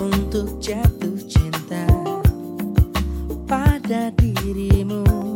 untuk jatuh cinta pada dirimu.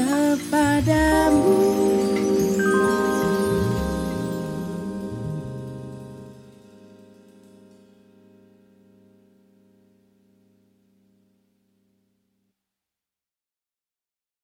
kepadamu.